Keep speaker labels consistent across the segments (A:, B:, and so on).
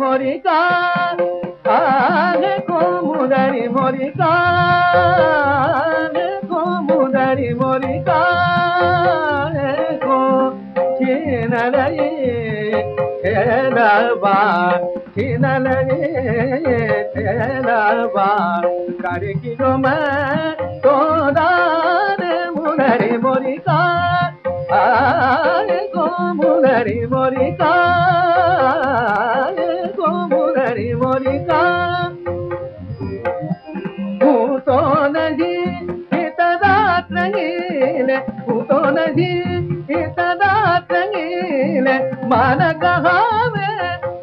A: మోరికా కోముదరి మోరికా కోముదరి మోరికా కో చిన్నరయ్యే தேரவா சினலவே தேரவா கருகிடும தோதான முனரி மொரிகா கோமுனரி மொரிகா கோமுனரி மொரிகா பூத்தோ நதி ಹಿತದಾತ್ರೀನೆ ಪುತೋ ನದಿ ಹಿತದ ಮನಗಹಾವೆ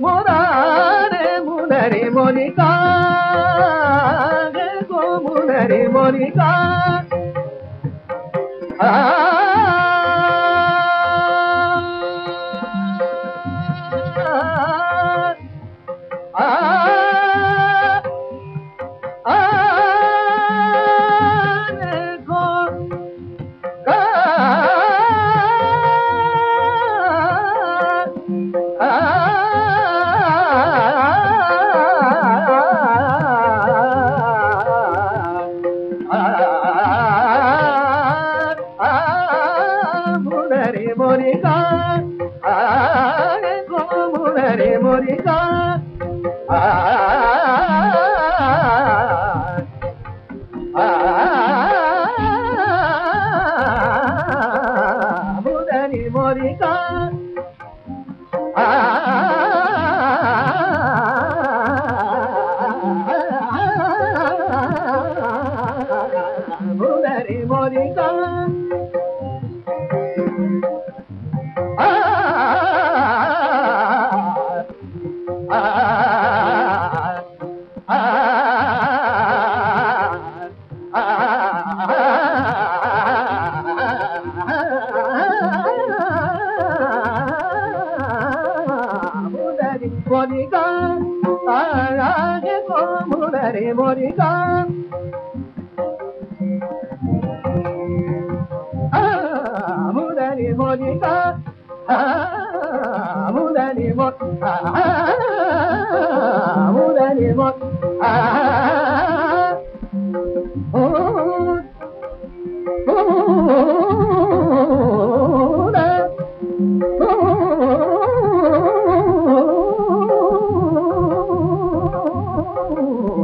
A: ಮುರಾರೆ ಮುನರಿ ಮೊನಿಕಾ ಗೋ ಮುನರಿ ಮೊನಿಕಾ ಆ మురిగా సోమునరి మురిగా మునరి మురిగా మునరి మురిగా moringa, arage komulare moringa. Mudari moringa, mudari mot, mudari mot.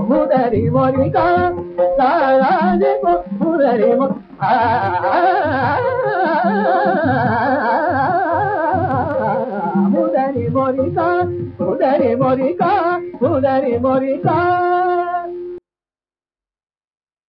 A: mudari morika saraje ko mudari mo mudari morika mudari morika mudari morika